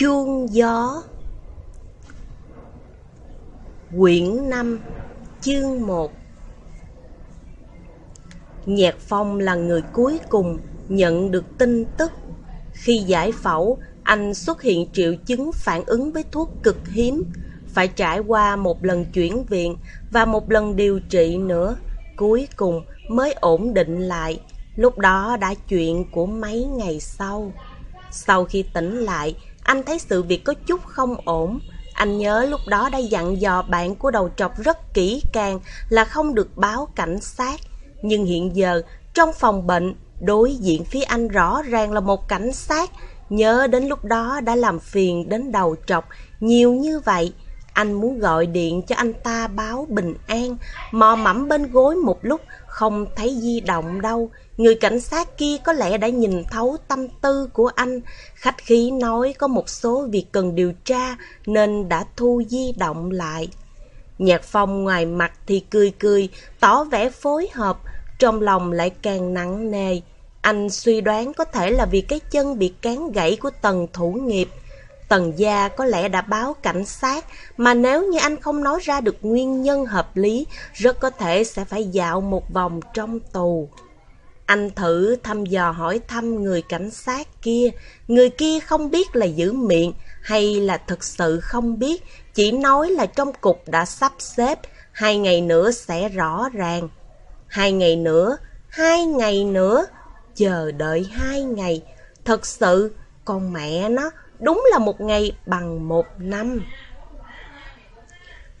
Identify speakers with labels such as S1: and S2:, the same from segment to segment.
S1: Chuông gió Quyển 5 Chương 1 Nhạc Phong là người cuối cùng nhận được tin tức. Khi giải phẫu, anh xuất hiện triệu chứng phản ứng với thuốc cực hiếm, phải trải qua một lần chuyển viện và một lần điều trị nữa. Cuối cùng mới ổn định lại, lúc đó đã chuyện của mấy ngày sau. Sau khi tỉnh lại, anh thấy sự việc có chút không ổn. Anh nhớ lúc đó đã dặn dò bạn của đầu trọc rất kỹ càng là không được báo cảnh sát. Nhưng hiện giờ, trong phòng bệnh, đối diện phía anh rõ ràng là một cảnh sát. Nhớ đến lúc đó đã làm phiền đến đầu trọc nhiều như vậy. Anh muốn gọi điện cho anh ta báo bình an, mò mẫm bên gối một lúc, không thấy di động đâu. Người cảnh sát kia có lẽ đã nhìn thấu tâm tư của anh. Khách khí nói có một số việc cần điều tra nên đã thu di động lại. Nhạc phong ngoài mặt thì cười cười, tỏ vẻ phối hợp, trong lòng lại càng nặng nề. Anh suy đoán có thể là vì cái chân bị cán gãy của tần thủ nghiệp. Tần gia có lẽ đã báo cảnh sát, mà nếu như anh không nói ra được nguyên nhân hợp lý, rất có thể sẽ phải dạo một vòng trong tù. Anh thử thăm dò hỏi thăm người cảnh sát kia, người kia không biết là giữ miệng hay là thực sự không biết, chỉ nói là trong cục đã sắp xếp, hai ngày nữa sẽ rõ ràng. Hai ngày nữa, hai ngày nữa, chờ đợi hai ngày, thật sự, con mẹ nó, đúng là một ngày bằng một năm.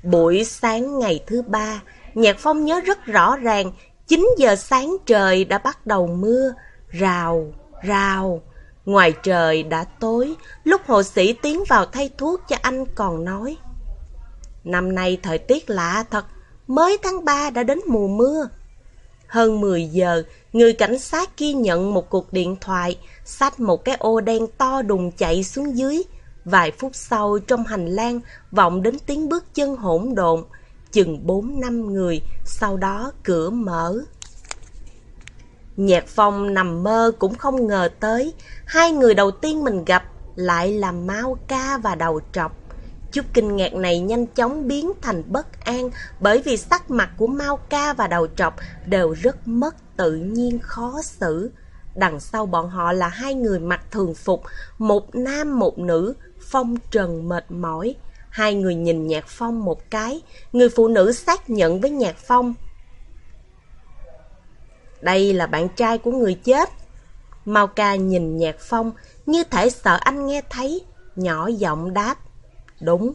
S1: Buổi sáng ngày thứ ba, Nhạc Phong nhớ rất rõ ràng 9 giờ sáng trời đã bắt đầu mưa, rào, rào. Ngoài trời đã tối, lúc hộ sĩ tiến vào thay thuốc cho anh còn nói. Năm nay thời tiết lạ thật, mới tháng 3 đã đến mùa mưa. Hơn 10 giờ, người cảnh sát kia nhận một cuộc điện thoại, xách một cái ô đen to đùng chạy xuống dưới. Vài phút sau trong hành lang vọng đến tiếng bước chân hỗn độn, chừng bốn năm người, sau đó cửa mở. Nhạc Phong nằm mơ cũng không ngờ tới, hai người đầu tiên mình gặp lại là Mao Ca và Đầu Trọc. Chút kinh ngạc này nhanh chóng biến thành bất an bởi vì sắc mặt của Mao Ca và Đầu Trọc đều rất mất tự nhiên khó xử. Đằng sau bọn họ là hai người mặc thường phục, một nam một nữ, phong trần mệt mỏi. Hai người nhìn Nhạc Phong một cái, người phụ nữ xác nhận với Nhạc Phong. Đây là bạn trai của người chết. Mao ca nhìn Nhạc Phong như thể sợ anh nghe thấy, nhỏ giọng đáp. Đúng.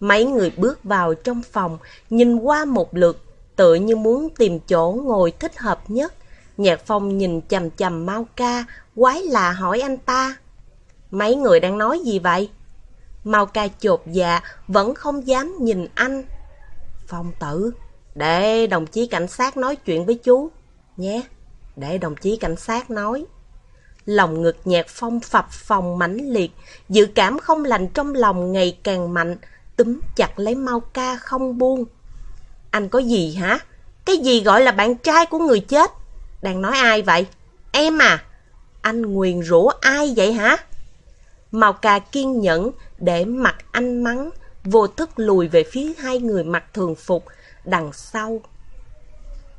S1: Mấy người bước vào trong phòng, nhìn qua một lượt, tựa như muốn tìm chỗ ngồi thích hợp nhất. Nhạc Phong nhìn chầm chầm Mao ca, quái lạ hỏi anh ta. Mấy người đang nói gì vậy? Mau ca chột dạ, vẫn không dám nhìn anh. Phong tử, để đồng chí cảnh sát nói chuyện với chú, nhé, để đồng chí cảnh sát nói. Lòng ngực nhạc phong phập phòng mãnh liệt, dự cảm không lành trong lòng ngày càng mạnh, túm chặt lấy mau ca không buông. Anh có gì hả? Cái gì gọi là bạn trai của người chết? Đang nói ai vậy? Em à? Anh nguyền rủa ai vậy hả? Mao ca kiên nhẫn để mặt anh mắng, vô thức lùi về phía hai người mặc thường phục đằng sau.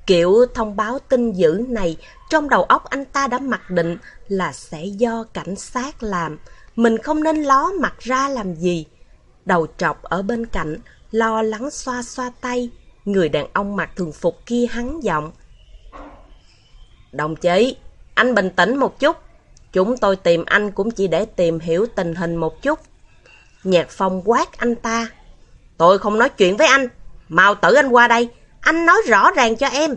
S1: Kiểu thông báo tin dữ này, trong đầu óc anh ta đã mặc định là sẽ do cảnh sát làm. Mình không nên ló mặt ra làm gì. Đầu trọc ở bên cạnh, lo lắng xoa xoa tay. Người đàn ông mặc thường phục kia hắn giọng. Đồng chí, anh bình tĩnh một chút. Chúng tôi tìm anh cũng chỉ để tìm hiểu tình hình một chút. Nhạc phong quát anh ta. Tôi không nói chuyện với anh. Mau tử anh qua đây. Anh nói rõ ràng cho em.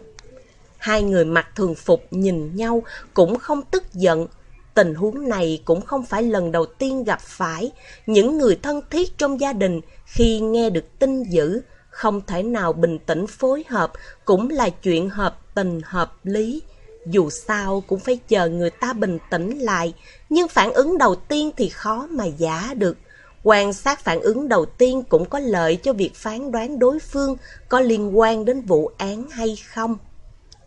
S1: Hai người mặc thường phục nhìn nhau cũng không tức giận. Tình huống này cũng không phải lần đầu tiên gặp phải. Những người thân thiết trong gia đình khi nghe được tin dữ không thể nào bình tĩnh phối hợp cũng là chuyện hợp tình hợp lý. Dù sao cũng phải chờ người ta bình tĩnh lại, nhưng phản ứng đầu tiên thì khó mà giả được. Quan sát phản ứng đầu tiên cũng có lợi cho việc phán đoán đối phương có liên quan đến vụ án hay không.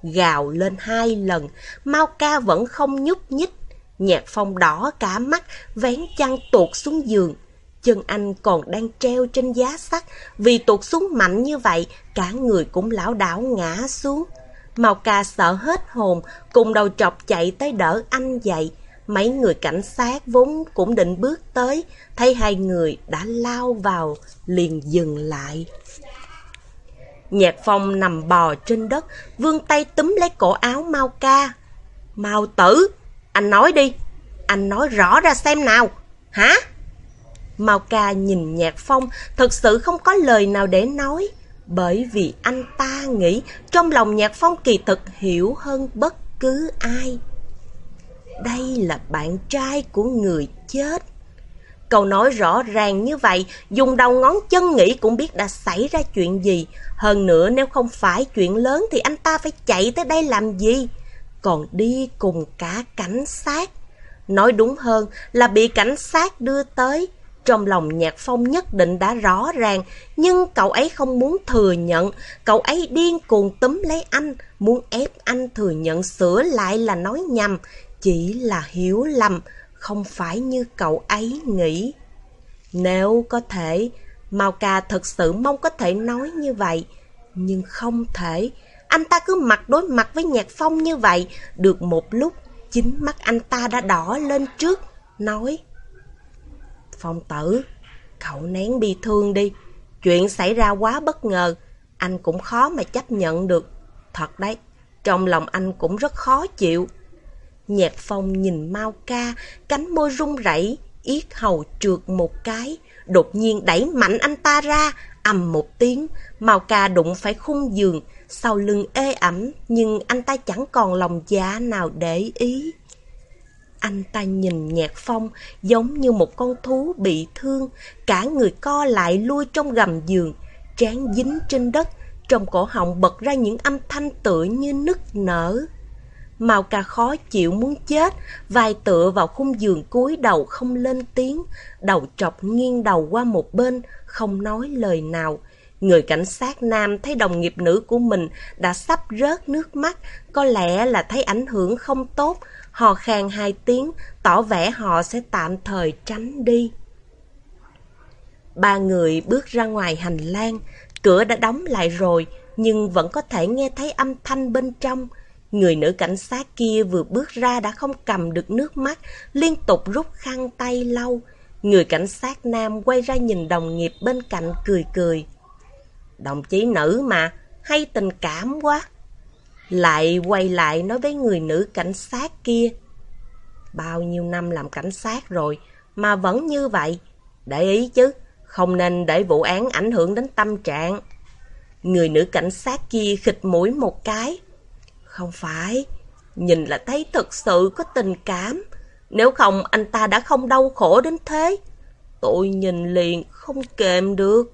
S1: Gào lên hai lần, Mao Ca vẫn không nhúc nhích. Nhạc phong đỏ cả mắt, vén chăn tuột xuống giường. Chân anh còn đang treo trên giá sắt, vì tuột xuống mạnh như vậy, cả người cũng lão đảo ngã xuống. Mao ca sợ hết hồn, cùng đầu chọc chạy tới đỡ anh dậy. Mấy người cảnh sát vốn cũng định bước tới, thấy hai người đã lao vào, liền dừng lại. Nhạc phong nằm bò trên đất, vươn tay túm lấy cổ áo Mau ca. Mau tử, anh nói đi, anh nói rõ ra xem nào, hả? Mau ca nhìn nhạc phong, thật sự không có lời nào để nói. Bởi vì anh ta nghĩ trong lòng nhạc phong kỳ thực hiểu hơn bất cứ ai. Đây là bạn trai của người chết. Câu nói rõ ràng như vậy, dùng đầu ngón chân nghĩ cũng biết đã xảy ra chuyện gì. Hơn nữa nếu không phải chuyện lớn thì anh ta phải chạy tới đây làm gì? Còn đi cùng cả cảnh sát. Nói đúng hơn là bị cảnh sát đưa tới. Trong lòng Nhạc Phong nhất định đã rõ ràng, nhưng cậu ấy không muốn thừa nhận. Cậu ấy điên cuồng túm lấy anh, muốn ép anh thừa nhận sửa lại là nói nhầm. Chỉ là hiểu lầm, không phải như cậu ấy nghĩ. Nếu có thể, Mao Ca thật sự mong có thể nói như vậy, nhưng không thể. Anh ta cứ mặt đối mặt với Nhạc Phong như vậy, được một lúc, chính mắt anh ta đã đỏ lên trước, nói Phong tử, cậu nén bi thương đi, chuyện xảy ra quá bất ngờ, anh cũng khó mà chấp nhận được. Thật đấy, trong lòng anh cũng rất khó chịu. Nhạc phong nhìn Mao ca, cánh môi run rẩy, yết hầu trượt một cái, đột nhiên đẩy mạnh anh ta ra, ầm một tiếng, Mao ca đụng phải khung giường, sau lưng ê ẩm, nhưng anh ta chẳng còn lòng dạ nào để ý. Anh ta nhìn Nhạc Phong giống như một con thú bị thương, cả người co lại lui trong gầm giường, trán dính trên đất, trong cổ họng bật ra những âm thanh tựa như nức nở màu cà khó chịu muốn chết, vai tựa vào khung giường cúi đầu không lên tiếng, đầu trọc nghiêng đầu qua một bên, không nói lời nào. Người cảnh sát nam thấy đồng nghiệp nữ của mình đã sắp rớt nước mắt, có lẽ là thấy ảnh hưởng không tốt, họ khan hai tiếng, tỏ vẻ họ sẽ tạm thời tránh đi. Ba người bước ra ngoài hành lang, cửa đã đóng lại rồi, nhưng vẫn có thể nghe thấy âm thanh bên trong. Người nữ cảnh sát kia vừa bước ra đã không cầm được nước mắt, liên tục rút khăn tay lau. Người cảnh sát nam quay ra nhìn đồng nghiệp bên cạnh cười cười. Đồng chí nữ mà, hay tình cảm quá. Lại quay lại nói với người nữ cảnh sát kia. Bao nhiêu năm làm cảnh sát rồi mà vẫn như vậy. Để ý chứ, không nên để vụ án ảnh hưởng đến tâm trạng. Người nữ cảnh sát kia khịt mũi một cái. Không phải, nhìn là thấy thực sự có tình cảm. Nếu không anh ta đã không đau khổ đến thế. Tôi nhìn liền không kềm được.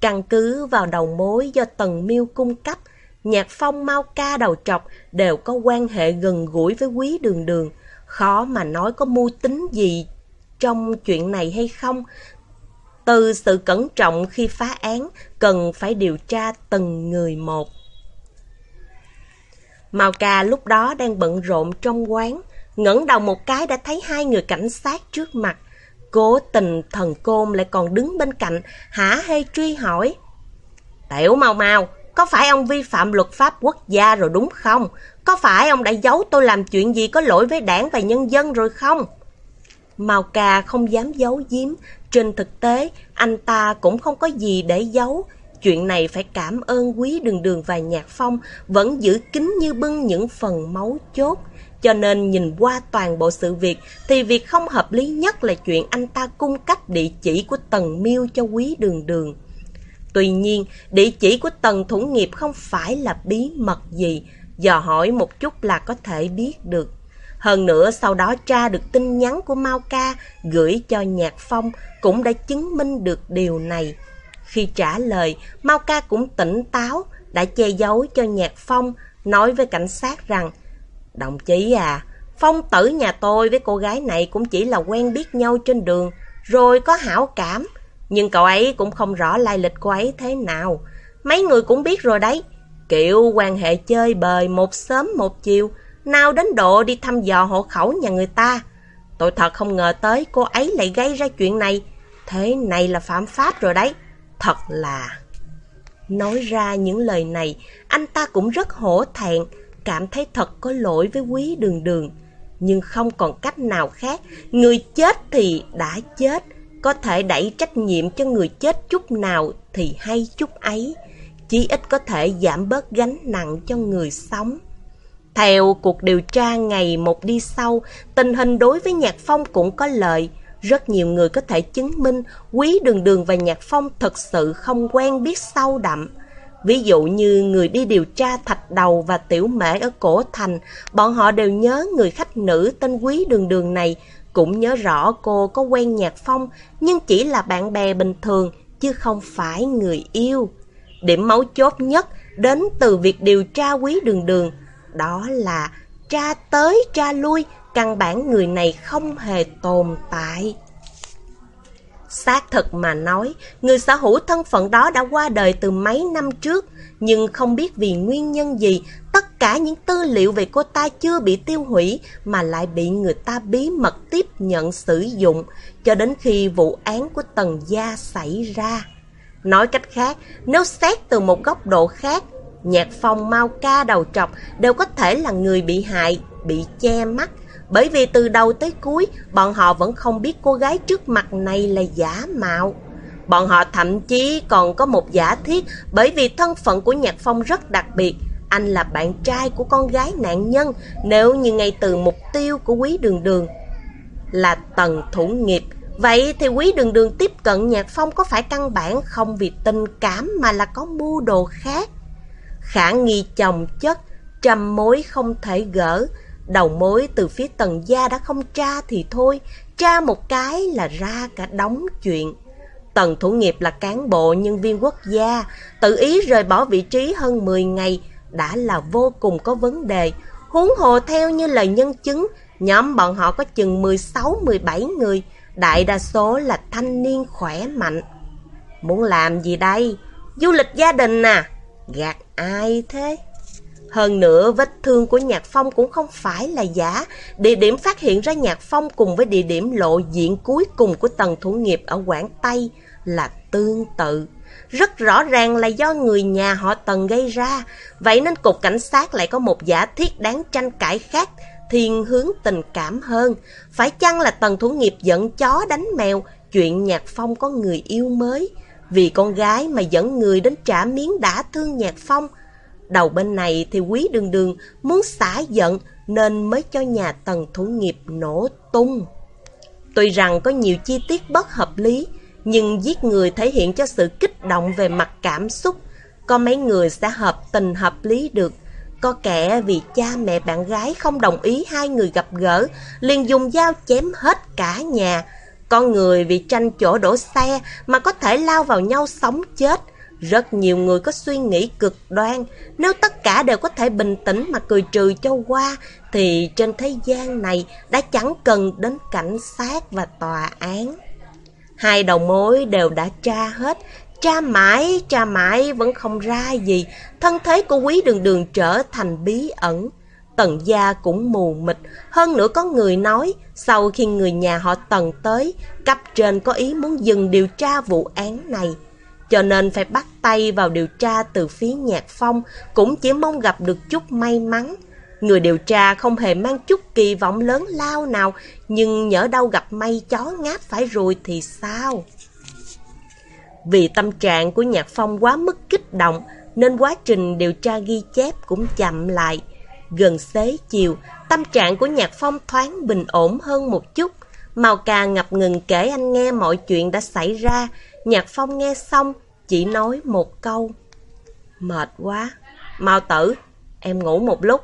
S1: Căn cứ vào đầu mối do Tần Miêu cung cấp, Nhạc Phong Mau Ca đầu trọc đều có quan hệ gần gũi với quý đường đường. Khó mà nói có mưu tính gì trong chuyện này hay không. Từ sự cẩn trọng khi phá án, cần phải điều tra từng người một. Mao Ca lúc đó đang bận rộn trong quán, ngẩng đầu một cái đã thấy hai người cảnh sát trước mặt. Cố tình thần côn lại còn đứng bên cạnh, hả hê truy hỏi. Tiểu mau mau, có phải ông vi phạm luật pháp quốc gia rồi đúng không? Có phải ông đã giấu tôi làm chuyện gì có lỗi với đảng và nhân dân rồi không? Mao Ca không dám giấu giếm, trên thực tế anh ta cũng không có gì để giấu. Chuyện này phải cảm ơn quý đường đường và nhạc phong vẫn giữ kín như bưng những phần máu chốt. Cho nên nhìn qua toàn bộ sự việc thì việc không hợp lý nhất là chuyện anh ta cung cấp địa chỉ của Tần Miêu cho quý đường đường. Tuy nhiên, địa chỉ của Tần Thủ Nghiệp không phải là bí mật gì, dò hỏi một chút là có thể biết được. Hơn nữa sau đó tra được tin nhắn của Mao Ca gửi cho Nhạc Phong cũng đã chứng minh được điều này. Khi trả lời, Mao Ca cũng tỉnh táo, đã che giấu cho Nhạc Phong, nói với cảnh sát rằng Đồng chí à, Phong tử nhà tôi với cô gái này cũng chỉ là quen biết nhau trên đường, rồi có hảo cảm. Nhưng cậu ấy cũng không rõ lai lịch cô ấy thế nào. Mấy người cũng biết rồi đấy. Kiểu quan hệ chơi bời một sớm một chiều, nào đến độ đi thăm dò hộ khẩu nhà người ta. Tôi thật không ngờ tới cô ấy lại gây ra chuyện này. Thế này là phạm pháp rồi đấy. Thật là... Nói ra những lời này, anh ta cũng rất hổ thẹn, cảm thấy thật có lỗi với quý đường đường. Nhưng không còn cách nào khác, người chết thì đã chết, có thể đẩy trách nhiệm cho người chết chút nào thì hay chút ấy, chí ít có thể giảm bớt gánh nặng cho người sống. Theo cuộc điều tra ngày một đi sau, tình hình đối với Nhạc Phong cũng có lợi. Rất nhiều người có thể chứng minh Quý Đường Đường và Nhạc Phong thật sự không quen biết sâu đậm. Ví dụ như người đi điều tra Thạch Đầu và Tiểu Mễ ở Cổ Thành, bọn họ đều nhớ người khách nữ tên Quý Đường Đường này, cũng nhớ rõ cô có quen Nhạc Phong, nhưng chỉ là bạn bè bình thường, chứ không phải người yêu. Điểm mấu chốt nhất đến từ việc điều tra Quý Đường Đường, đó là tra tới tra lui, căn bản người này không hề tồn tại. Xác thực mà nói, người sở hữu thân phận đó đã qua đời từ mấy năm trước, nhưng không biết vì nguyên nhân gì, tất cả những tư liệu về cô ta chưa bị tiêu hủy mà lại bị người ta bí mật tiếp nhận sử dụng cho đến khi vụ án của Tần Gia xảy ra. Nói cách khác, nếu xét từ một góc độ khác, Nhạc Phong, Mao Ca, Đầu Trọc đều có thể là người bị hại, bị che mắt, bởi vì từ đầu tới cuối, bọn họ vẫn không biết cô gái trước mặt này là giả mạo. Bọn họ thậm chí còn có một giả thiết bởi vì thân phận của Nhạc Phong rất đặc biệt. Anh là bạn trai của con gái nạn nhân nếu như ngay từ mục tiêu của quý đường đường là tầng thủ nghiệp. Vậy thì quý đường đường tiếp cận Nhạc Phong có phải căn bản không vì tình cảm mà là có mưu đồ khác? Khả nghi chồng chất, trăm mối không thể gỡ, Đầu mối từ phía tần gia đã không tra thì thôi, tra một cái là ra cả đống chuyện. Tần thủ nghiệp là cán bộ nhân viên quốc gia, tự ý rời bỏ vị trí hơn 10 ngày đã là vô cùng có vấn đề. Huống hồ theo như lời nhân chứng, nhóm bọn họ có chừng 16-17 người, đại đa số là thanh niên khỏe mạnh. Muốn làm gì đây? Du lịch gia đình à? Gạt ai thế? Hơn nữa, vết thương của Nhạc Phong cũng không phải là giả. Địa điểm phát hiện ra Nhạc Phong cùng với địa điểm lộ diện cuối cùng của tầng thủ nghiệp ở Quảng Tây là tương tự. Rất rõ ràng là do người nhà họ Tần gây ra. Vậy nên Cục Cảnh sát lại có một giả thiết đáng tranh cãi khác, thiên hướng tình cảm hơn. Phải chăng là Tần thủ nghiệp dẫn chó đánh mèo, chuyện Nhạc Phong có người yêu mới? Vì con gái mà dẫn người đến trả miếng đã thương Nhạc Phong, Đầu bên này thì quý đường đường muốn xả giận nên mới cho nhà tần thủ nghiệp nổ tung. Tuy rằng có nhiều chi tiết bất hợp lý, nhưng giết người thể hiện cho sự kích động về mặt cảm xúc. Có mấy người sẽ hợp tình hợp lý được. Có kẻ vì cha mẹ bạn gái không đồng ý hai người gặp gỡ, liền dùng dao chém hết cả nhà. Có người vì tranh chỗ đổ xe mà có thể lao vào nhau sống chết. Rất nhiều người có suy nghĩ cực đoan, nếu tất cả đều có thể bình tĩnh mà cười trừ cho qua, thì trên thế gian này đã chẳng cần đến cảnh sát và tòa án. Hai đầu mối đều đã tra hết, tra mãi, tra mãi vẫn không ra gì, thân thế của quý đường đường trở thành bí ẩn. Tần gia cũng mù mịt, hơn nữa có người nói, sau khi người nhà họ Tần tới, cấp trên có ý muốn dừng điều tra vụ án này cho nên phải bắt tay vào điều tra từ phía Nhạc Phong, cũng chỉ mong gặp được chút may mắn. Người điều tra không hề mang chút kỳ vọng lớn lao nào, nhưng nhỡ đâu gặp may chó ngáp phải rồi thì sao? Vì tâm trạng của Nhạc Phong quá mức kích động, nên quá trình điều tra ghi chép cũng chậm lại. Gần xế chiều, tâm trạng của Nhạc Phong thoáng bình ổn hơn một chút. Màu cà ngập ngừng kể anh nghe mọi chuyện đã xảy ra, Nhạc Phong nghe xong, chỉ nói một câu. Mệt quá, mau tử, em ngủ một lúc.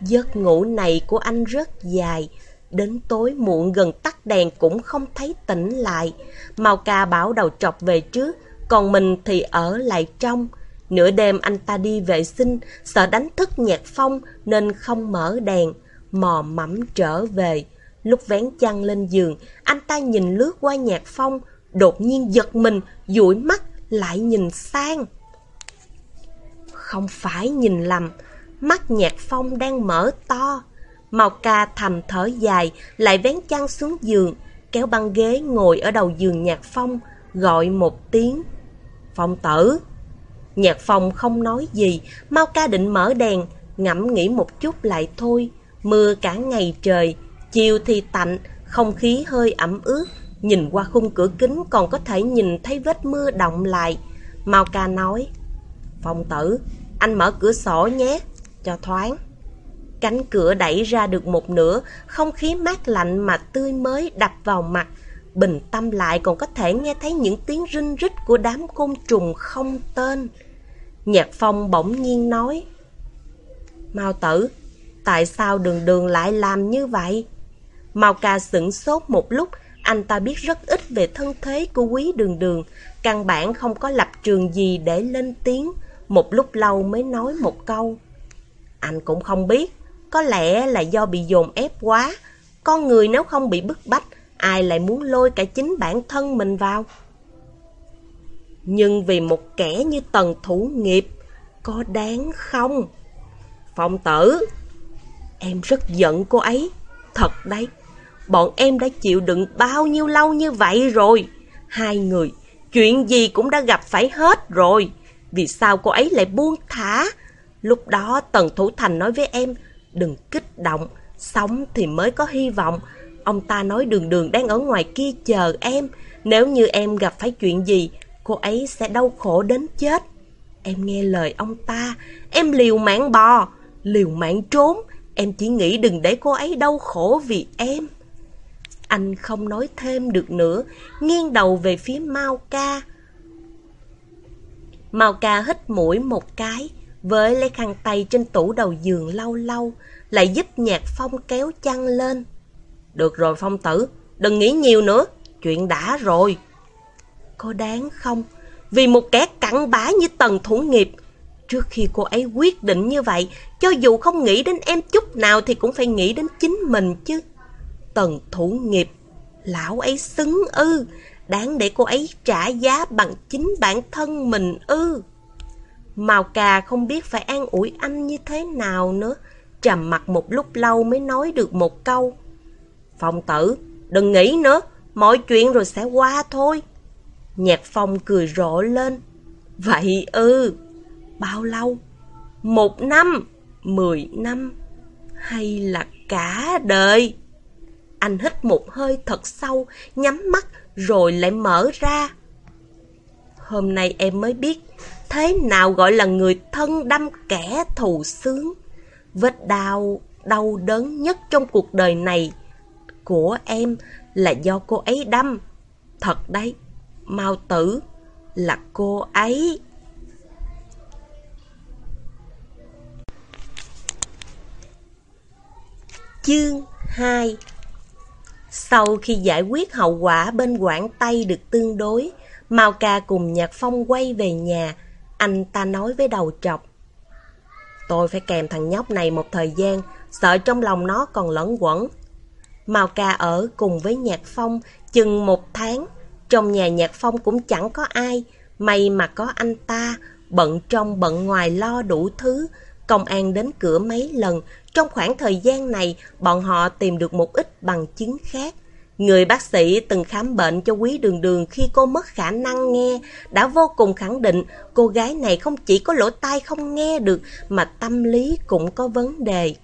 S1: Giấc ngủ này của anh rất dài, đến tối muộn gần tắt đèn cũng không thấy tỉnh lại. Mao ca bảo đầu trọc về trước, còn mình thì ở lại trong. Nửa đêm anh ta đi vệ sinh, sợ đánh thức nhạc phong nên không mở đèn, mò mẫm trở về. Lúc vén chăn lên giường, anh ta nhìn lướt qua nhạc phong, đột nhiên giật mình, dụi mắt, lại nhìn sang. Không phải nhìn lầm, mắt Nhạc Phong đang mở to. Mao ca thầm thở dài, lại vén chăn xuống giường, kéo băng ghế ngồi ở đầu giường Nhạc Phong, gọi một tiếng. Phong tử! Nhạc Phong không nói gì, Mao ca định mở đèn, ngẫm nghĩ một chút lại thôi. Mưa cả ngày trời, chiều thì tạnh, không khí hơi ẩm ướt. Nhìn qua khung cửa kính còn có thể nhìn thấy vết mưa động lại. Mao ca nói, Phong tử, anh mở cửa sổ nhé, cho thoáng. Cánh cửa đẩy ra được một nửa, không khí mát lạnh mà tươi mới đập vào mặt. Bình tâm lại còn có thể nghe thấy những tiếng rinh rít của đám côn trùng không tên. Nhạc phong bỗng nhiên nói, Mao tử, tại sao đường đường lại làm như vậy? Mao ca sửng sốt một lúc, anh ta biết rất ít về thân thế của quý đường đường, căn bản không có lập trường gì để lên tiếng, một lúc lâu mới nói một câu. Anh cũng không biết, có lẽ là do bị dồn ép quá, con người nếu không bị bức bách, ai lại muốn lôi cả chính bản thân mình vào. Nhưng vì một kẻ như tần thủ nghiệp, có đáng không? Phong tử, em rất giận cô ấy, thật đấy. Bọn em đã chịu đựng bao nhiêu lâu như vậy rồi. Hai người, chuyện gì cũng đã gặp phải hết rồi. Vì sao cô ấy lại buông thả? Lúc đó Tần Thủ Thành nói với em, đừng kích động, sống thì mới có hy vọng. Ông ta nói đường đường đang ở ngoài kia chờ em. Nếu như em gặp phải chuyện gì, cô ấy sẽ đau khổ đến chết. Em nghe lời ông ta, em liều mạng bò, liều mạng trốn. Em chỉ nghĩ đừng để cô ấy đau khổ vì em. Anh không nói thêm được nữa, nghiêng đầu về phía Mao Ca. Mao Ca hít mũi một cái, với lấy khăn tay trên tủ đầu giường lâu lâu, lại giúp nhạc phong kéo chăn lên. Được rồi phong tử, đừng nghĩ nhiều nữa, chuyện đã rồi. Có đáng không? Vì một kẻ cặn bã như tần thủ nghiệp, trước khi cô ấy quyết định như vậy, cho dù không nghĩ đến em chút nào thì cũng phải nghĩ đến chính mình chứ. Tần thủ nghiệp, lão ấy xứng ư, đáng để cô ấy trả giá bằng chính bản thân mình ư. Màu cà không biết phải an ủi anh như thế nào nữa, trầm mặt một lúc lâu mới nói được một câu. Phong tử, đừng nghĩ nữa, mọi chuyện rồi sẽ qua thôi. Nhạc phong cười rộ lên. Vậy ư, bao lâu? Một năm, mười năm, hay là cả đời? Anh hít một hơi thật sâu, nhắm mắt rồi lại mở ra. Hôm nay em mới biết thế nào gọi là người thân đâm kẻ thù sướng. Vết đau, đau đớn nhất trong cuộc đời này của em là do cô ấy đâm. Thật đấy, mau tử là cô ấy. Chương 2 sau khi giải quyết hậu quả bên Quảng Tây được tương đối, Mao Ca cùng Nhạc Phong quay về nhà, anh ta nói với đầu trọc. Tôi phải kèm thằng nhóc này một thời gian, sợ trong lòng nó còn lẫn quẩn. Mao ca ở cùng với Nhạc Phong chừng một tháng. Trong nhà Nhạc Phong cũng chẳng có ai, may mà có anh ta, bận trong bận ngoài lo đủ thứ. Công an đến cửa mấy lần, trong khoảng thời gian này bọn họ tìm được một ít bằng chứng khác. Người bác sĩ từng khám bệnh cho quý đường đường khi cô mất khả năng nghe, đã vô cùng khẳng định cô gái này không chỉ có lỗ tai không nghe được mà tâm lý cũng có vấn đề.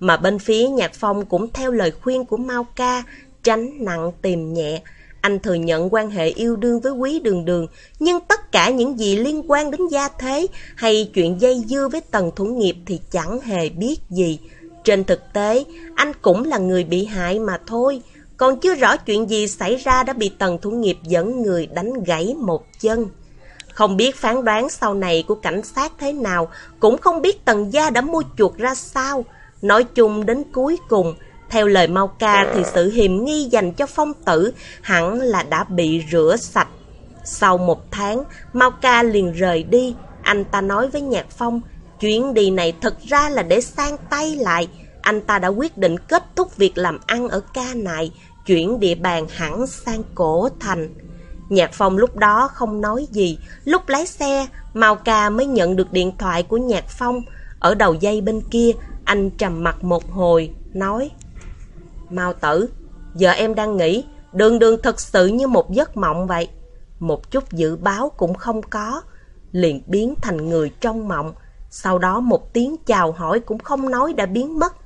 S1: Mà bên phía nhạc phong cũng theo lời khuyên của Mao Ca, tránh nặng tìm nhẹ. Anh thừa nhận quan hệ yêu đương với quý đường đường, nhưng tất cả những gì liên quan đến gia thế hay chuyện dây dưa với tầng thủ nghiệp thì chẳng hề biết gì. Trên thực tế, anh cũng là người bị hại mà thôi. Còn chưa rõ chuyện gì xảy ra đã bị tần thủ nghiệp dẫn người đánh gãy một chân. Không biết phán đoán sau này của cảnh sát thế nào, cũng không biết tần gia đã mua chuột ra sao. Nói chung đến cuối cùng, theo lời Mau Ca thì sự hiểm nghi dành cho phong tử hẳn là đã bị rửa sạch. Sau một tháng, Mau Ca liền rời đi. Anh ta nói với Nhạc Phong, chuyến đi này thật ra là để sang tay lại. Anh ta đã quyết định kết thúc việc làm ăn ở ca này, chuyển địa bàn hẳn sang cổ thành. Nhạc Phong lúc đó không nói gì, lúc lái xe, Mao Ca mới nhận được điện thoại của Nhạc Phong. Ở đầu dây bên kia, anh trầm mặt một hồi, nói Mau tử, giờ em đang nghĩ, đường đường thật sự như một giấc mộng vậy. Một chút dự báo cũng không có, liền biến thành người trong mộng. Sau đó một tiếng chào hỏi cũng không nói đã biến mất.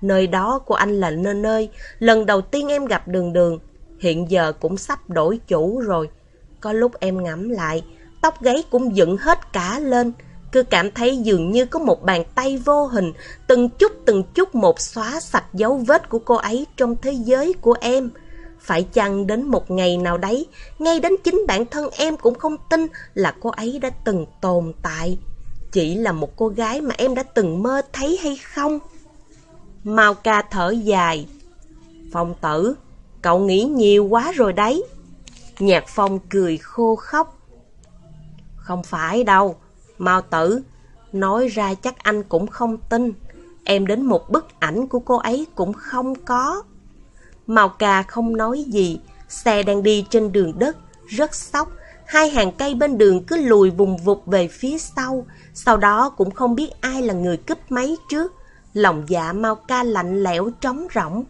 S1: Nơi đó của anh là nơi nơi, lần đầu tiên em gặp đường đường, hiện giờ cũng sắp đổi chủ rồi. Có lúc em ngẫm lại, tóc gáy cũng dựng hết cả lên, cứ cảm thấy dường như có một bàn tay vô hình, từng chút từng chút một xóa sạch dấu vết của cô ấy trong thế giới của em. Phải chăng đến một ngày nào đấy, ngay đến chính bản thân em cũng không tin là cô ấy đã từng tồn tại. Chỉ là một cô gái mà em đã từng mơ thấy hay không? Mao ca thở dài. Phong tử, cậu nghĩ nhiều quá rồi đấy. Nhạc phong cười khô khóc. Không phải đâu, Mao tử, nói ra chắc anh cũng không tin. Em đến một bức ảnh của cô ấy cũng không có. Màu ca không nói gì, xe đang đi trên đường đất, rất sóc. Hai hàng cây bên đường cứ lùi vùng vụt về phía sau, sau đó cũng không biết ai là người cướp máy trước. Lòng dạ mau ca lạnh lẽo trống rỗng.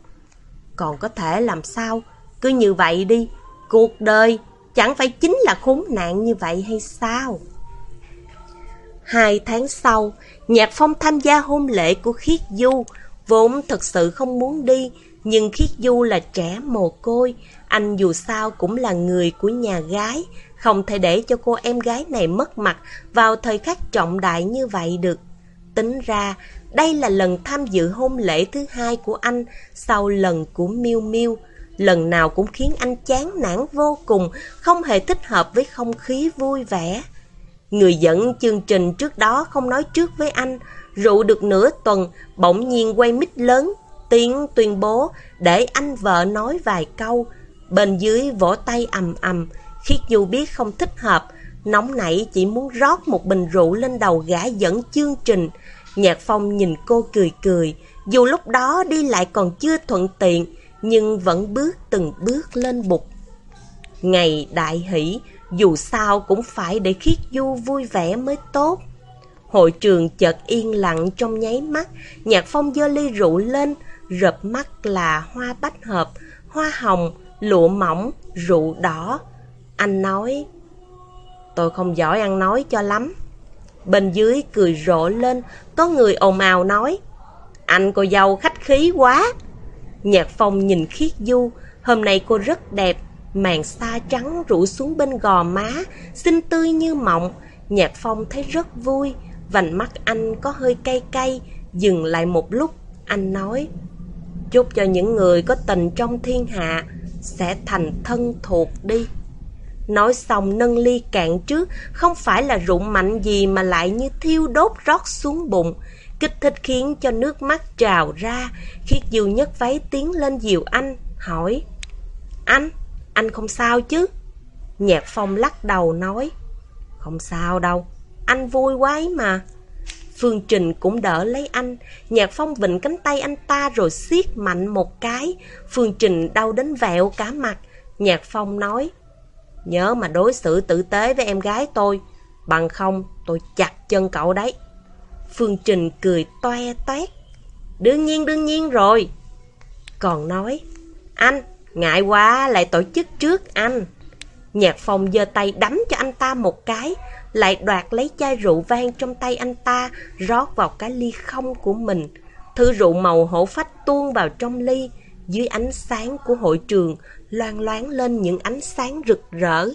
S1: Còn có thể làm sao? Cứ như vậy đi, cuộc đời chẳng phải chính là khốn nạn như vậy hay sao? Hai tháng sau, Nhạc Phong tham gia hôn lễ của Khiết Du, vốn thật sự không muốn đi, nhưng Khiết Du là trẻ mồ côi, anh dù sao cũng là người của nhà gái, không thể để cho cô em gái này mất mặt vào thời khắc trọng đại như vậy được. Tính ra, đây là lần tham dự hôn lễ thứ hai của anh sau lần của Miu Miu. Lần nào cũng khiến anh chán nản vô cùng, không hề thích hợp với không khí vui vẻ. Người dẫn chương trình trước đó không nói trước với anh, rượu được nửa tuần, bỗng nhiên quay mít lớn, tiếng tuyên bố để anh vợ nói vài câu. Bên dưới vỗ tay ầm ầm, khiết dù biết không thích hợp, nóng nảy chỉ muốn rót một bình rượu lên đầu gã dẫn chương trình. Nhạc Phong nhìn cô cười cười, dù lúc đó đi lại còn chưa thuận tiện, nhưng vẫn bước từng bước lên bục. Ngày đại hỷ, dù sao cũng phải để khiết du vui vẻ mới tốt. Hội trường chợt yên lặng trong nháy mắt, nhạc phong dơ ly rượu lên, rập mắt là hoa bách hợp, hoa hồng, lụa mỏng, rượu đỏ. Anh nói, tôi không giỏi ăn nói cho lắm. Bên dưới cười rộ lên, có người ồn ào nói, anh cô dâu khách khí quá. Nhạc phong nhìn khiết du, hôm nay cô rất đẹp, màn xa trắng rủ xuống bên gò má, xinh tươi như mộng. Nhạc phong thấy rất vui, vành mắt anh có hơi cay cay, dừng lại một lúc, anh nói Chúc cho những người có tình trong thiên hạ sẽ thành thân thuộc đi. Nói xong nâng ly cạn trước, không phải là rượu mạnh gì mà lại như thiêu đốt rót xuống bụng, kích thích khiến cho nước mắt trào ra, khiết diều nhất váy tiến lên dìu anh, hỏi Anh, anh không sao chứ? Nhạc phong lắc đầu nói Không sao đâu, anh vui quá ấy mà. Phương Trình cũng đỡ lấy anh, Nhạc Phong vịnh cánh tay anh ta rồi siết mạnh một cái. Phương Trình đau đến vẹo cả mặt. Nhạc Phong nói, nhớ mà đối xử tử tế với em gái tôi, bằng không tôi chặt chân cậu đấy. Phương Trình cười toe toét. Đương nhiên, đương nhiên rồi. Còn nói, anh, ngại quá lại tổ chức trước anh. Nhạc Phong giơ tay đấm cho anh ta một cái, lại đoạt lấy chai rượu vang trong tay anh ta, rót vào cái ly không của mình. Thứ rượu màu hổ phách tuôn vào trong ly, dưới ánh sáng của hội trường, loan loáng lên những ánh sáng rực rỡ.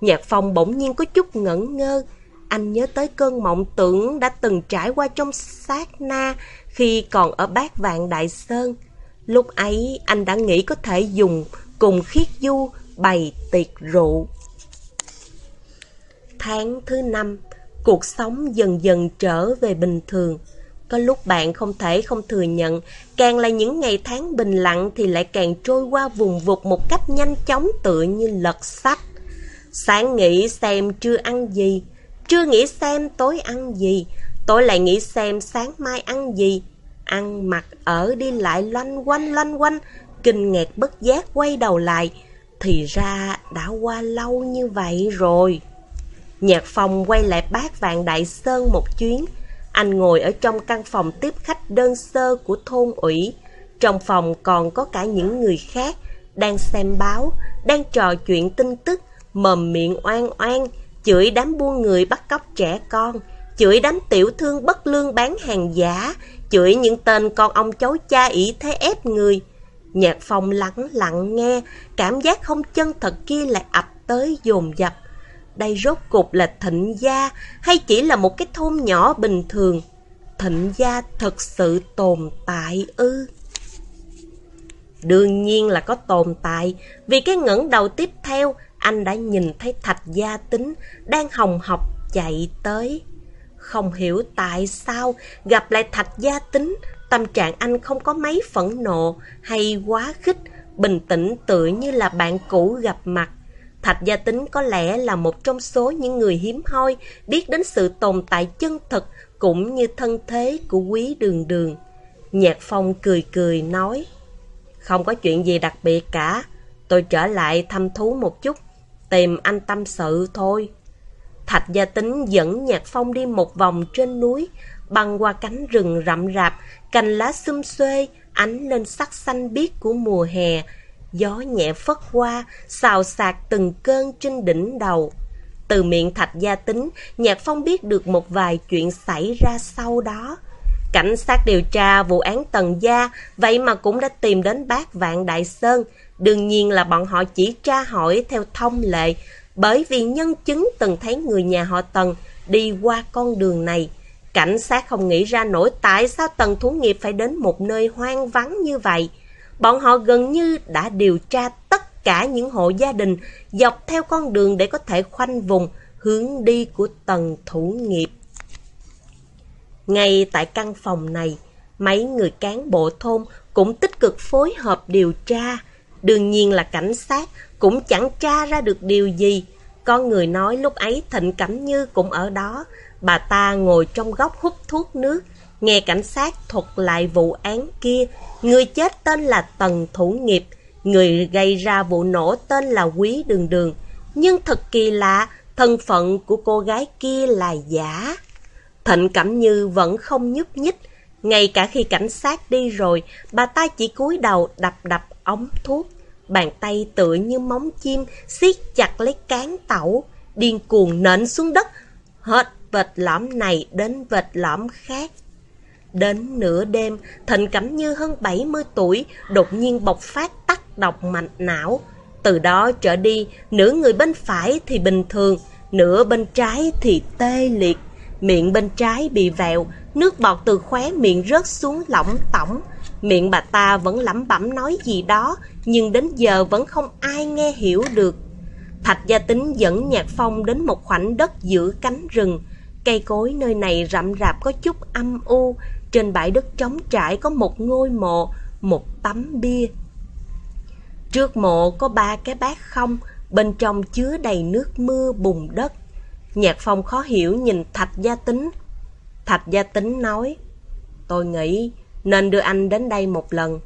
S1: Nhạc phong bỗng nhiên có chút ngẩn ngơ. Anh nhớ tới cơn mộng tưởng đã từng trải qua trong sát na khi còn ở bát vạn Đại Sơn. Lúc ấy anh đã nghĩ có thể dùng cùng khiết du bày tiệc rượu. Tháng thứ năm, cuộc sống dần dần trở về bình thường. Có lúc bạn không thể không thừa nhận, càng là những ngày tháng bình lặng thì lại càng trôi qua vùng vụt một cách nhanh chóng tựa như lật sách. Sáng nghĩ xem chưa ăn gì, chưa nghĩ xem tối ăn gì, tối lại nghĩ xem sáng mai ăn gì. Ăn mặc ở đi lại loanh quanh loanh quanh, kinh ngạc bất giác quay đầu lại, thì ra đã qua lâu như vậy rồi. Nhạc phòng quay lại bát vạn Đại Sơn một chuyến. Anh ngồi ở trong căn phòng tiếp khách đơn sơ của thôn ủy. Trong phòng còn có cả những người khác, đang xem báo, đang trò chuyện tin tức, mầm miệng oan oan, chửi đám buôn người bắt cóc trẻ con, chửi đám tiểu thương bất lương bán hàng giả, chửi những tên con ông cháu cha ỷ thế ép người. Nhạc phong lặng lặng nghe, cảm giác không chân thật kia lại ập tới dồn dập. Đây rốt cục là thịnh gia hay chỉ là một cái thôn nhỏ bình thường? Thịnh gia thật sự tồn tại ư? Đương nhiên là có tồn tại, vì cái ngẩng đầu tiếp theo, anh đã nhìn thấy thạch gia tính đang hồng học chạy tới. Không hiểu tại sao gặp lại thạch gia tính, tâm trạng anh không có mấy phẫn nộ hay quá khích, bình tĩnh tựa như là bạn cũ gặp mặt. Thạch gia tính có lẽ là một trong số những người hiếm hoi biết đến sự tồn tại chân thực cũng như thân thế của quý đường đường. Nhạc phong cười cười nói, không có chuyện gì đặc biệt cả, tôi trở lại thăm thú một chút, tìm anh tâm sự thôi. Thạch gia tính dẫn nhạc phong đi một vòng trên núi, băng qua cánh rừng rậm rạp, cành lá xum xuê, ánh lên sắc xanh biếc của mùa hè. Gió nhẹ phất qua, xào xạc từng cơn trên đỉnh đầu. Từ miệng thạch gia tính, Nhạc Phong biết được một vài chuyện xảy ra sau đó. Cảnh sát điều tra vụ án Tần Gia, vậy mà cũng đã tìm đến bác Vạn Đại Sơn. Đương nhiên là bọn họ chỉ tra hỏi theo thông lệ, bởi vì nhân chứng từng thấy người nhà họ Tần đi qua con đường này. Cảnh sát không nghĩ ra nổi tại sao Tần Thú Nghiệp phải đến một nơi hoang vắng như vậy. Bọn họ gần như đã điều tra tất cả những hộ gia đình dọc theo con đường để có thể khoanh vùng hướng đi của Tần Thủ Nghiệp. Ngay tại căn phòng này, mấy người cán bộ thôn cũng tích cực phối hợp điều tra. Đương nhiên là cảnh sát cũng chẳng tra ra được điều gì. Con người nói lúc ấy Thịnh Cẩm Như cũng ở đó. Bà ta ngồi trong góc hút thuốc nước, nghe cảnh sát thuật lại vụ án kia. Người chết tên là Tần Thủ Nghiệp, người gây ra vụ nổ tên là Quý Đường Đường. Nhưng thật kỳ lạ, thân phận của cô gái kia là giả. Thịnh Cẩm Như vẫn không nhúc nhích, ngay cả khi cảnh sát đi rồi, bà ta chỉ cúi đầu đập đập ống thuốc. Bàn tay tựa như móng chim, siết chặt lấy cán tẩu, điên cuồng nện xuống đất, hết vệt lõm này đến vệt lõm khác. Đến nửa đêm, Thịnh Cẩm Như hơn 70 tuổi, đột nhiên bộc phát tắc độc mạch não. Từ đó trở đi, nửa người bên phải thì bình thường, nửa bên trái thì tê liệt. Miệng bên trái bị vẹo, nước bọt từ khóe miệng rớt xuống lỏng tỏng. Miệng bà ta vẫn lẩm bẩm nói gì đó, nhưng đến giờ vẫn không ai nghe hiểu được. Thạch gia tính dẫn Nhạc Phong đến một khoảnh đất giữa cánh rừng. Cây cối nơi này rậm rạp có chút âm u, trên bãi đất trống trải có một ngôi mộ, một tấm bia. Trước mộ có ba cái bát không, bên trong chứa đầy nước mưa bùn đất. Nhạc phong khó hiểu nhìn Thạch Gia Tính. Thạch Gia Tính nói, tôi nghĩ nên đưa anh đến đây một lần.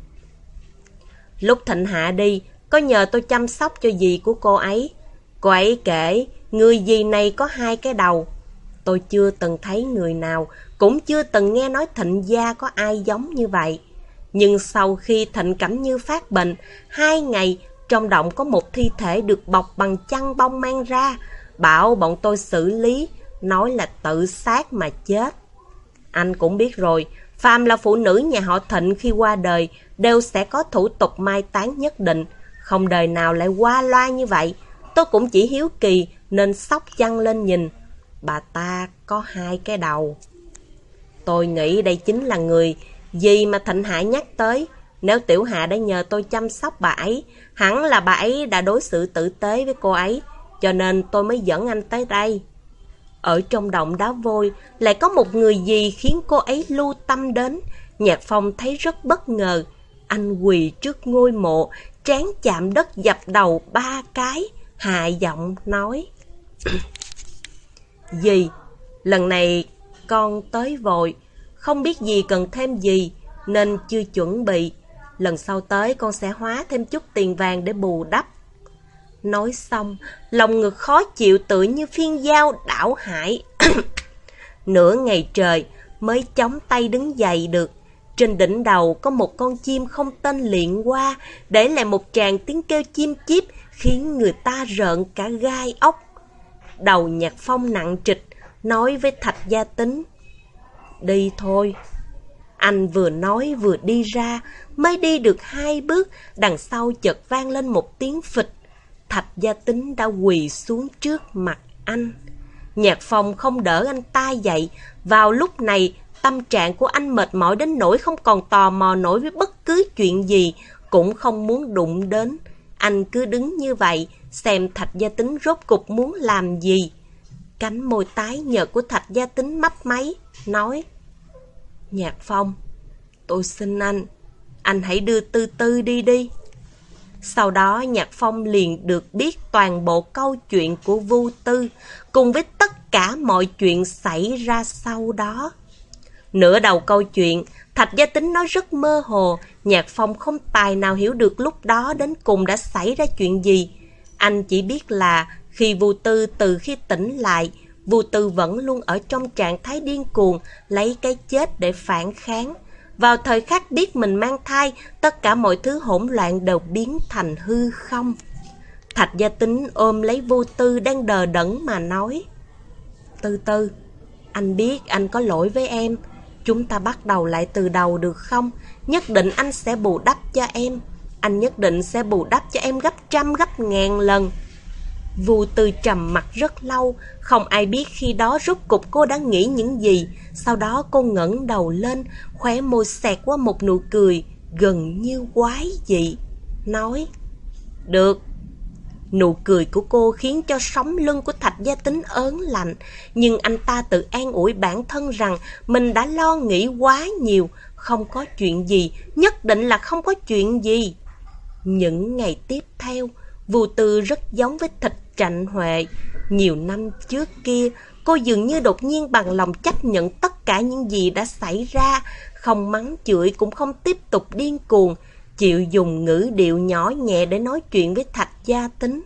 S1: Lúc Thịnh Hạ đi, có nhờ tôi chăm sóc cho dì của cô ấy. Cô ấy kể, người dì này có hai cái đầu. Tôi chưa từng thấy người nào, cũng chưa từng nghe nói Thịnh Gia có ai giống như vậy. Nhưng sau khi Thịnh Cẩm Như phát bệnh, hai ngày trong động có một thi thể được bọc bằng chăn bông mang ra, bảo bọn tôi xử lý, nói là tự sát mà chết. Anh cũng biết rồi, phàm là phụ nữ nhà họ Thịnh khi qua đời đều sẽ có thủ tục mai táng nhất định, không đời nào lại qua loa như vậy. Tôi cũng chỉ hiếu kỳ nên sóc chăn lên nhìn. Bà ta có hai cái đầu. Tôi nghĩ đây chính là người gì mà Thịnh hải nhắc tới. Nếu Tiểu Hạ đã nhờ tôi chăm sóc bà ấy, hẳn là bà ấy đã đối xử tử tế với cô ấy cho nên tôi mới dẫn anh tới đây. Ở trong động đá vôi lại có một người gì khiến cô ấy lưu tâm đến. Nhạc Phong thấy rất bất ngờ. Anh quỳ trước ngôi mộ, trán chạm đất dập đầu ba cái, hạ giọng nói. Dì, lần này con tới vội, không biết gì cần thêm gì, nên chưa chuẩn bị. Lần sau tới con sẽ hóa thêm chút tiền vàng để bù đắp. Nói xong, lòng ngực khó chịu tự như phiên dao đảo hải. Nửa ngày trời, mới chống tay đứng dậy được. Trên đỉnh đầu có một con chim không tên liện qua, để lại một tràng tiếng kêu chim chíp khiến người ta rợn cả gai ốc. Đầu nhạc phong nặng trịch, nói với Thạch Gia Tính. Đi thôi. Anh vừa nói vừa đi ra, mới đi được hai bước, đằng sau chợt vang lên một tiếng phịch. Thạch Gia Tính đã quỳ xuống trước mặt anh. Nhạc phong không đỡ anh ta dậy. Vào lúc này, tâm trạng của anh mệt mỏi đến nỗi không còn tò mò nổi với bất cứ chuyện gì, cũng không muốn đụng đến. Anh cứ đứng như vậy, xem Thạch Gia Tính rốt cục muốn làm gì. Cánh môi tái nhợt của Thạch Gia Tính mấp máy, nói Nhạc Phong, tôi xin anh, anh hãy đưa Tư Tư đi đi. Sau đó Nhạc Phong liền được biết toàn bộ câu chuyện của Vu Tư, cùng với tất cả mọi chuyện xảy ra sau đó. Nửa đầu câu chuyện, Thạch Gia Tính nói rất mơ hồ, Nhạc Phong không tài nào hiểu được lúc đó đến cùng đã xảy ra chuyện gì. Anh chỉ biết là khi Vu Tư từ khi tỉnh lại, Vu Tư vẫn luôn ở trong trạng thái điên cuồng, lấy cái chết để phản kháng. Vào thời khắc biết mình mang thai, tất cả mọi thứ hỗn loạn đều biến thành hư không. Thạch gia tính ôm lấy vô tư đang đờ đẫn mà nói. Tư tư, anh biết anh có lỗi với em. Chúng ta bắt đầu lại từ đầu được không? Nhất định anh sẽ bù đắp cho em. Anh nhất định sẽ bù đắp cho em gấp trăm gấp ngàn lần. Vu Tư trầm mặt rất lâu, không ai biết khi đó rốt cục cô đã nghĩ những gì. Sau đó cô ngẩng đầu lên, khóe môi xẹt qua một nụ cười, gần như quái dị. Nói, được. Nụ cười của cô khiến cho sóng lưng của Thạch Gia Tính ớn lạnh, nhưng anh ta tự an ủi bản thân rằng mình đã lo nghĩ quá nhiều, không có chuyện gì, nhất định là không có chuyện gì. Những ngày tiếp theo, Vù Tư rất giống với thịt Trạnh Huệ, nhiều năm trước kia, cô dường như đột nhiên bằng lòng chấp nhận tất cả những gì đã xảy ra, không mắng chửi cũng không tiếp tục điên cuồng, chịu dùng ngữ điệu nhỏ nhẹ để nói chuyện với Thạch Gia Tính.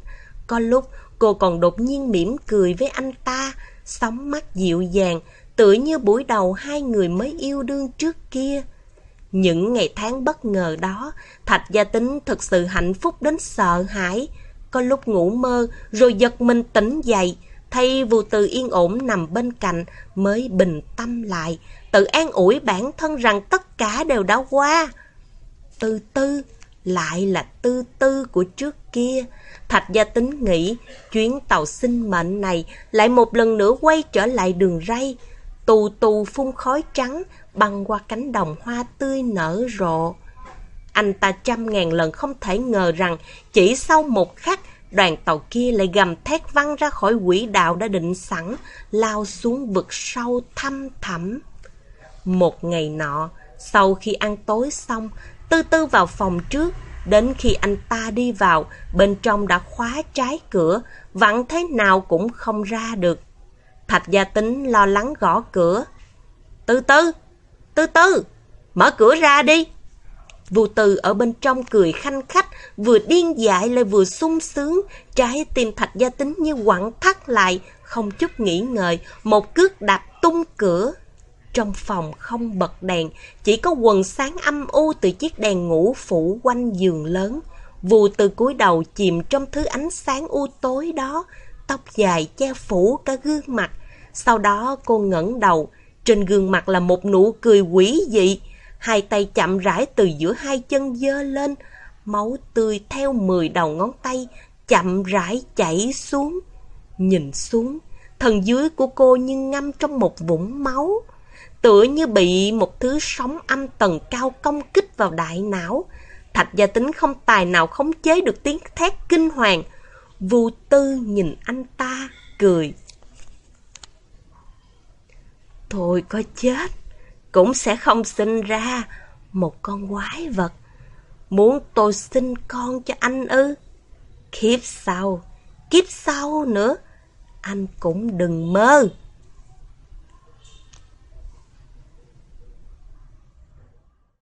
S1: Có lúc cô còn đột nhiên mỉm cười với anh ta, sóng mắt dịu dàng, tựa như buổi đầu hai người mới yêu đương trước kia. Những ngày tháng bất ngờ đó, Thạch Gia Tính thực sự hạnh phúc đến sợ hãi. Có lúc ngủ mơ, rồi giật mình tỉnh dậy, thay vụ từ yên ổn nằm bên cạnh mới bình tâm lại, tự an ủi bản thân rằng tất cả đều đã qua. Tư tư, lại là tư tư của trước kia. Thạch gia tính nghĩ, chuyến tàu sinh mệnh này lại một lần nữa quay trở lại đường ray. Tù tù phun khói trắng, băng qua cánh đồng hoa tươi nở rộ. Anh ta trăm ngàn lần không thể ngờ rằng chỉ sau một khắc, đoàn tàu kia lại gầm thét văng ra khỏi quỹ đạo đã định sẵn, lao xuống vực sâu thăm thẳm. Một ngày nọ, sau khi ăn tối xong, Tư Tư vào phòng trước, đến khi anh ta đi vào, bên trong đã khóa trái cửa, vặn thế nào cũng không ra được. Thạch gia tính lo lắng gõ cửa. Tư Tư, Tư Tư, mở cửa ra đi. Vu Từ ở bên trong cười khanh khách, vừa điên dại lại vừa sung sướng, trái tim thạch gia tính như quặn thắt lại, không chút nghĩ ngợi, một cước đạp tung cửa. Trong phòng không bật đèn, chỉ có quần sáng âm u từ chiếc đèn ngủ phủ quanh giường lớn. Vù từ cúi đầu chìm trong thứ ánh sáng u tối đó, tóc dài che phủ cả gương mặt. Sau đó cô ngẩng đầu, trên gương mặt là một nụ cười quỷ dị, hai tay chậm rãi từ giữa hai chân dơ lên, máu tươi theo mười đầu ngón tay, chậm rãi chảy xuống. Nhìn xuống, thần dưới của cô như ngâm trong một vũng máu, tựa như bị một thứ sóng âm tầng cao công kích vào đại não. Thạch gia tính không tài nào khống chế được tiếng thét kinh hoàng. Vu tư nhìn anh ta, cười. Thôi có chết, cũng sẽ không sinh ra một con quái vật. Muốn tôi sinh con cho anh ư? Kiếp sau, kiếp sau nữa, anh cũng đừng mơ.